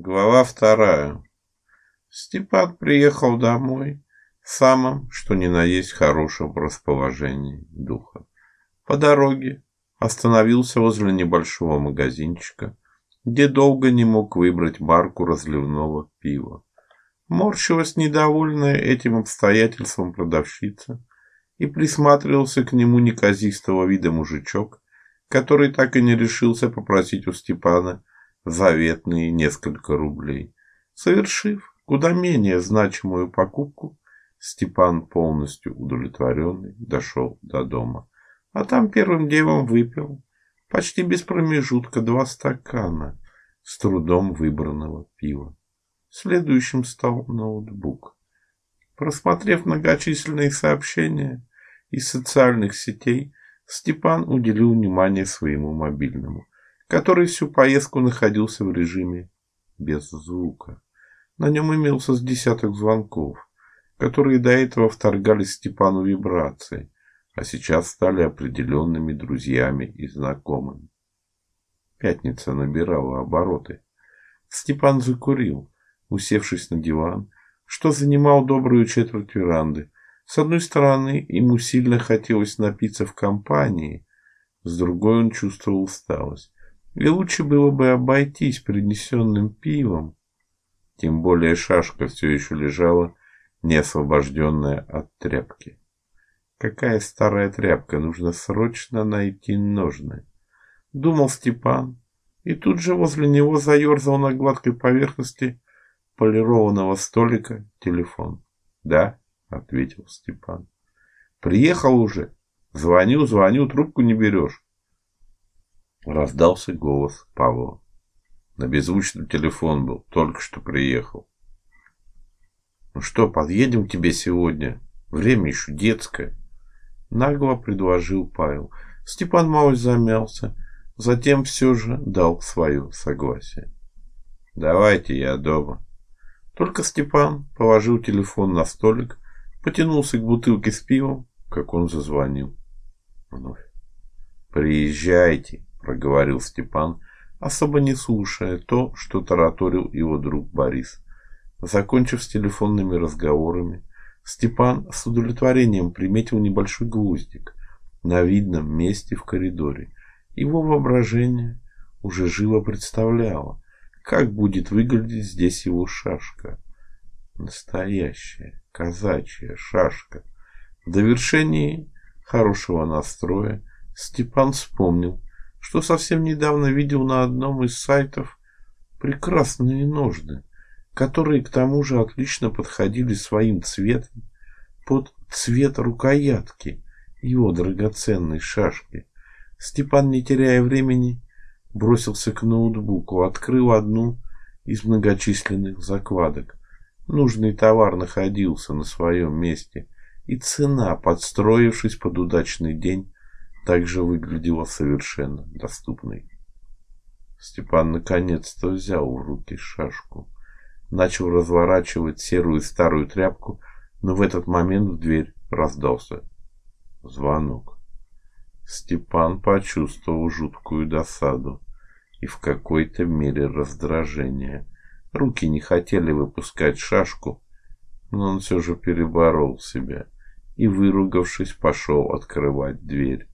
Глава вторая. Степан приехал домой в самом, что ни на есть, хорошем расположении духа. По дороге остановился возле небольшого магазинчика, где долго не мог выбрать марку разливного пива. Морщилась недовольная этим обстоятельством продавщица и присматривался к нему неказистого вида мужичок, который так и не решился попросить у Степана заветные несколько рублей. Совершив куда менее значимую покупку, Степан, полностью удовлетворенный, дошел до дома. А там первым делом выпил, почти без промежутка, два стакана с трудом выбранного пива. Следующим стал ноутбук. Просмотрев многочисленные сообщения из социальных сетей, Степан уделил внимание своему мобильному – который всю поездку находился в режиме без звука. На нем имелся с десяток звонков, которые до этого вторгались Степану вибрации, а сейчас стали определенными друзьями и знакомыми. Пятница набирала обороты. Степан закурил, усевшись на диван, что занимал добрую четверть веранды. С одной стороны, ему сильно хотелось напиться в компании, с другой он чувствовал усталость. И лучше было бы обойтись принесенным пивом. Тем более шашка все еще лежала, не освобожденная от тряпки. Какая старая тряпка, нужно срочно найти ножны. Думал Степан, и тут же возле него заерзал на гладкой поверхности полированного столика телефон. "Да", ответил Степан. "Приехал уже. Звоню, звоню, трубку не берешь. Раздался голос Павла. На беззвучном телефон был, только что приехал. Ну что, подъедем к тебе сегодня? Время еще детское. Нагло предложил Павел. Степан малость замялся, затем все же дал свое согласие. Давайте, я дома. Только Степан положил телефон на столик, потянулся к бутылке с пивом, как он зазвонил. Вновь. Приезжайте, проговорил Степан, особо не слушая то, что тараторил его друг Борис. Закончив с телефонными разговорами, Степан с удовлетворением приметил небольшой гвоздик на видном месте в коридоре. Его воображение уже живо представляло, как будет выглядеть здесь его шашка. Настоящая казачья шашка. В довершении хорошего настроя Степан вспомнил, что совсем недавно видел на одном из сайтов прекрасные ножны, которые к тому же отлично подходили своим цветом под цвет рукоятки его драгоценной шашки. Степан, не теряя времени, бросился к ноутбуку, открыл одну из многочисленных закладок. Нужный товар находился на своем месте, и цена, подстроившись под удачный день, также выглядела совершенно доступной. Степан наконец-то взял в руки шашку, начал разворачивать серую старую тряпку, но в этот момент в дверь раздался звонок. Степан почувствовал жуткую досаду и в какой-то мере раздражение. Руки не хотели выпускать шашку, но он все же переборол себя и, выругавшись, пошел открывать дверь.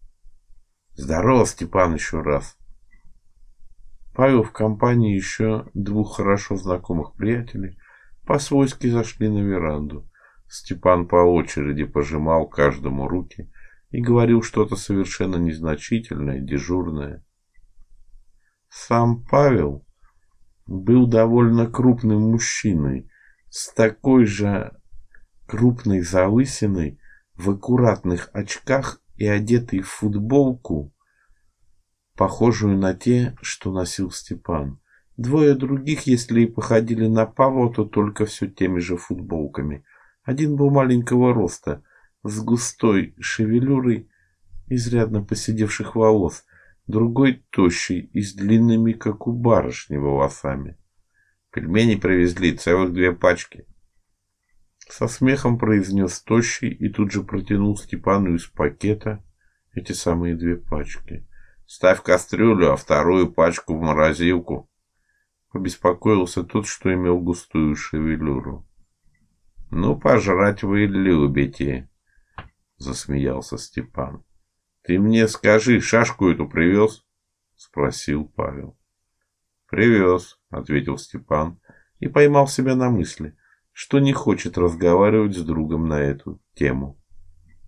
Здорово, Степан, еще раз. Павел в компании еще двух хорошо знакомых приятелей по-свойски зашли на веранду. Степан по очереди пожимал каждому руки и говорил что-то совершенно незначительное, дежурное. Сам Павел был довольно крупным мужчиной с такой же крупной залысиной в аккуратных очках и одетый в футболку, похожую на те, что носил Степан. Двое других, если и походили на Павла, то только все теми же футболками. Один был маленького роста, с густой шевелюрой изрядно поседевших волос, другой тощий и с длинными, как у барышни, волосами. Пельмени привезли целых две пачки. Со смехом произнес тощий и тут же протянул Степану из пакета эти самые две пачки. Ставь кастрюлю, а вторую пачку в морозилку. Побеспокоился тот, что имел густую шевелюру. Ну, пожрать вы любите, засмеялся Степан. Ты мне скажи, шашку эту привез? спросил Павел. Привез, ответил Степан и поймал себя на мысли, что не хочет разговаривать с другом на эту тему.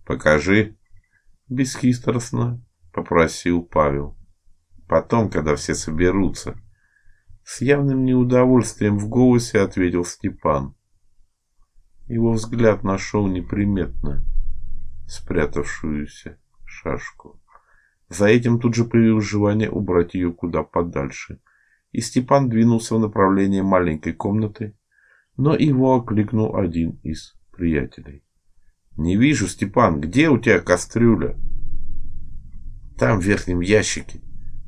Покажи, бесхитростно попросил Павел. Потом, когда все соберутся, с явным неудовольствием в голосе ответил Степан. Его взгляд нашел неприметно спрятавшуюся шашку. За этим тут же появилось желание убрать ее куда подальше, и Степан двинулся в направлении маленькой комнаты, но его окликнул один из приятелей. Не вижу, Степан, где у тебя кастрюля? Там в верхнем ящике,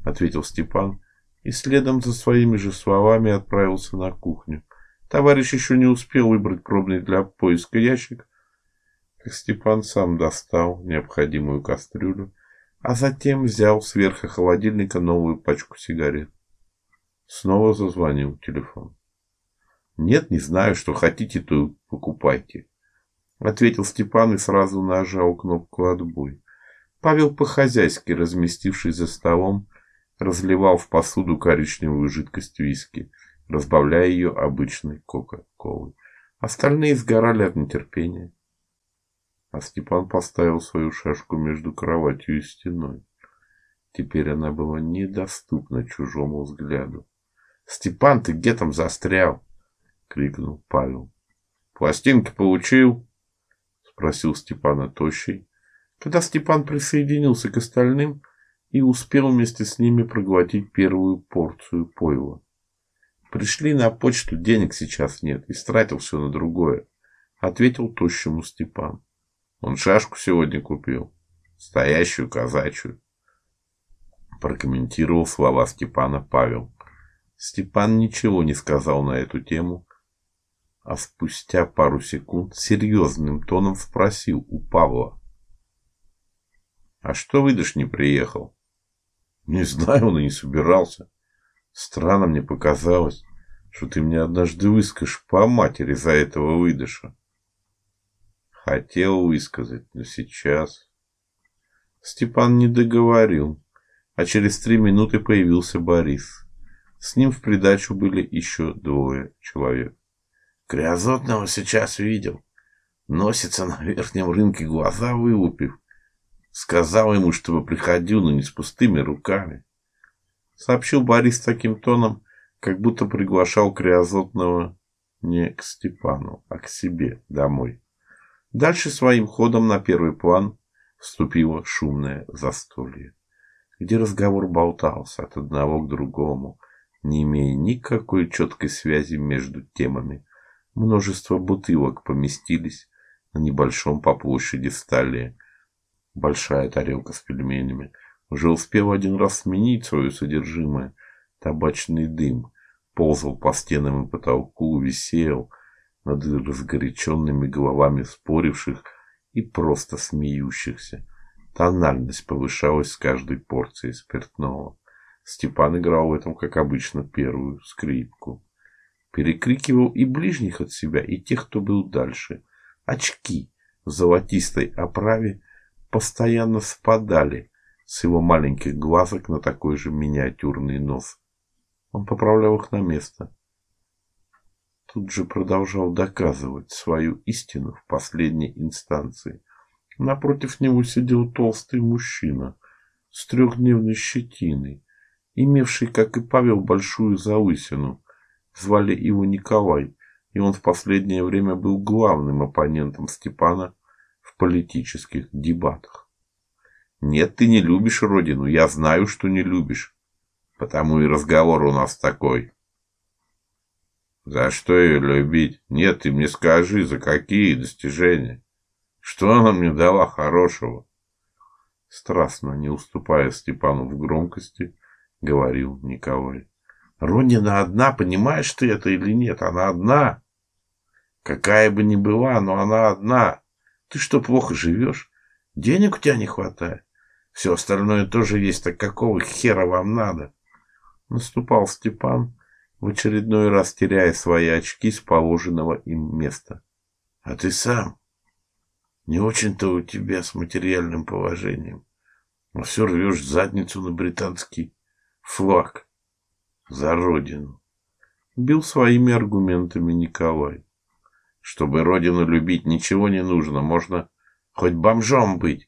ответил Степан и следом за своими же словами отправился на кухню. Товарищ еще не успел выбрать пробный для поиска ящик, как Степан сам достал необходимую кастрюлю, а затем взял с верха холодильника новую пачку сигарет. Снова зазвонил телефон. Нет, не знаю, что хотите, то покупайте, ответил Степан и сразу нажал кнопку отбой. Павел по-хозяйски, разместившись за столом, разливал в посуду коричневую жидкость виски разбавляя ее обычной кока-колой. Остальные сгорали от нетерпения. А Степан поставил свою шашку между кроватью и стеной. Теперь она была недоступна чужому взгляду. "Степан, ты где там застрял?" Крикнул Павел. "Пластинки получил?" спросил Степана тощий, когда Степан присоединился к остальным и успел вместе с ними проглотить первую порцию пойла. Пришли на почту, денег сейчас нет, и стратил все на другое, ответил тощему Степан. Он шашку сегодня купил, стоящую казачью. Прокомментировал слова Степана Павел. Степан ничего не сказал на эту тему, а спустя пару секунд серьезным тоном спросил у Павла: "А что выдашь не приехал?" "Не знаю, он и не собирался. Странно мне показалось, что ты мне однажды выскажешь по матери за этого выдыша. Хотел высказать, но сейчас Степан не договорил, а через три минуты появился Борис. С ним в придачу были еще двое человек. Криозотного сейчас видел. Носится на верхнем рынке, глаза вылупив. Сказал ему, чтобы приходил, но не с пустыми руками сообщил Борис таким тоном, как будто приглашал Криозотного не к Степану, а к себе домой. Дальше своим ходом на первый план вступило шумное застолье, где разговор болтался от одного к другому, не имея никакой четкой связи между темами. Множество бутылок поместились на небольшом по площади столе. Большая тарелка с пельменями, уже успел один раз сменить свое содержимое. Табачный дым ползал по стенам и потолку, висел над разгоряченными головами споривших и просто смеющихся. Тональность повышалась с каждой порцией спиртного. Степан играл в этом, как обычно, первую скрипку. Перекрикивал и ближних от себя, и тех, кто был дальше. Очки в золотистой оправе постоянно спадали, с его маленьких глазок на такой же миниатюрный нос. Он поправлял их на место. Тут же продолжал доказывать свою истину в последней инстанции. Напротив него сидел толстый мужчина с трехдневной щетиной, имевший, как и Павел, большую залысину. Звали его Николай, и он в последнее время был главным оппонентом Степана в политических дебатах. Нет, ты не любишь родину, я знаю, что не любишь. Потому и разговор у нас такой. За что ее любить? Нет, ты мне скажи, за какие достижения? Что она мне дала хорошего? Страстно, не уступая Степану в громкости, говорил Николай. Родина одна, понимаешь ты это или нет? Она одна. Какая бы ни была, но она одна. Ты что, плохо живешь? Денег у тебя не хватает? Все остальное тоже есть, так какого хера вам надо? Наступал Степан в очередной раз теряя свои очки с положенного им места. А ты сам не очень-то у тебя с материальным положением. Но все рвешь задницу на британский флаг. За родину. Бил своими аргументами Николай. Чтобы родину любить, ничего не нужно. Можно хоть бомжом быть.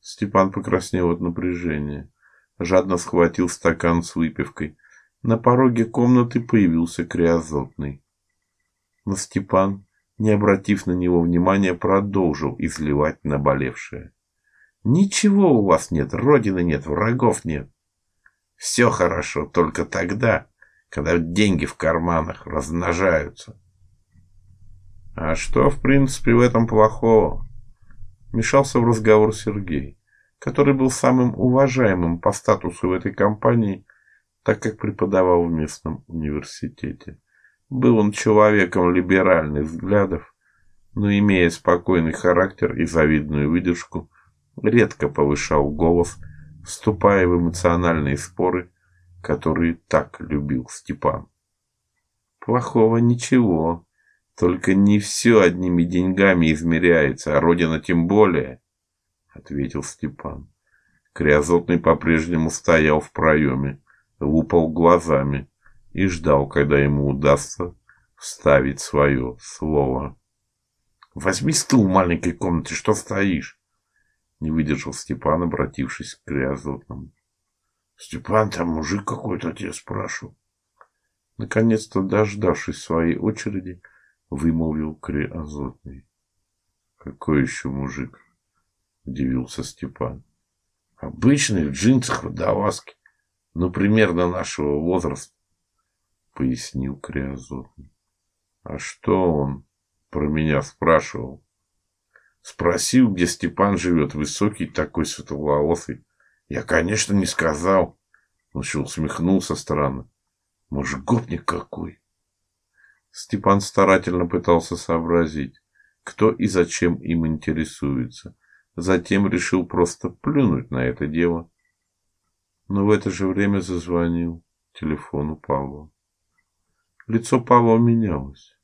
Степан покраснел от напряжения. Жадно схватил стакан с выпивкой. На пороге комнаты появился криозотный. Но Степан, не обратив на него внимания, продолжил изливать наболевшее. Ничего у вас нет, родины нет, врагов нет. Все хорошо только тогда, когда деньги в карманах размножаются. А что, в принципе, в этом плохого? Мешался в разговор Сергей, который был самым уважаемым по статусу в этой компании, так как преподавал в местном университете. Был он человеком либеральных взглядов, но имея спокойный характер и завидную выдержку, редко повышал голос, вступая в эмоциональные споры, которые так любил Степан. Плохого ничего, только не все одними деньгами измеряется, а родина тем более, ответил Степан. Криозотный по-прежнему стоял в проеме, лупал глазами и ждал, когда ему удастся вставить свое слово. Возьми стул в маленькой комнате, что стоишь? Не выдержал Степан, обратившись к Криозотному. Степан, там мужик какой-то тебя спрашивал. Наконец-то, дождавшись своей очереди, вымолвил Криозотный. Какой еще мужик? Удивился Степан. Обычный, в джинсах, водолазке. Ну, примерно нашего возраста, пояснил Криозотный. А что он про меня спрашивал? Спросил, где Степан живет, высокий такой, светловолосый. Я, конечно, не сказал. Он еще усмехнулся странно. Может, гопник какой? Степан старательно пытался сообразить, кто и зачем им интересуется. Затем решил просто плюнуть на это дело. Но в это же время зазвонил телефон у Павла. Лицо Павла менялось.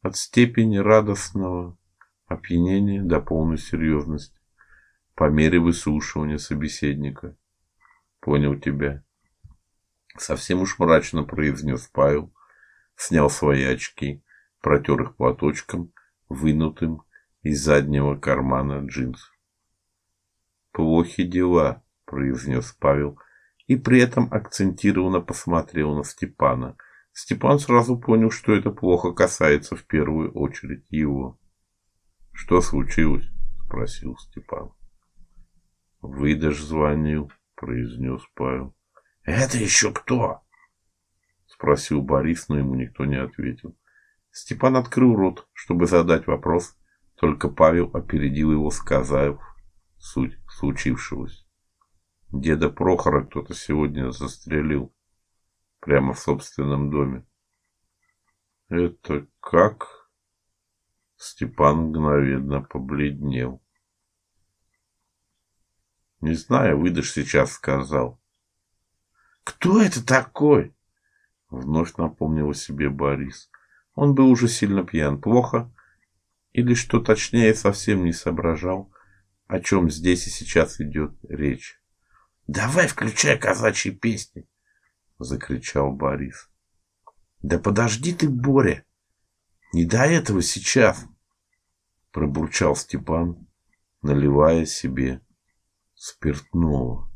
От степени радостного опьянение до полной серьезности по мере выслушивания собеседника. Понял тебя. Совсем уж мрачно произнес Павел, снял свои очки, протер их платочком, вынутым из заднего кармана джинсов. Плохи дела, произнес Павел и при этом акцентированно посмотрел на Степана. Степан сразу понял, что это плохо касается в первую очередь его. Что случилось? спросил Степан. Выдашь звонил, произнес Павел. Это еще кто? спросил Борис, но ему никто не ответил. Степан открыл рот, чтобы задать вопрос, только Павел опередил его, сказав суть случившегося. Деда Прохора кто-то сегодня застрелил прямо в собственном доме. Это как? Степан мгновенно побледнел. Не знаю, выдашь сейчас сказал. Кто это такой? Вновь напомнил о себе Борис. Он был уже сильно пьян, плохо или что точнее, совсем не соображал, о чем здесь и сейчас идет речь. Давай включай казачьи песни, закричал Борис. Да подожди ты, Боря. Не до этого сейчас, пробурчал Степан, наливая себе спиртного.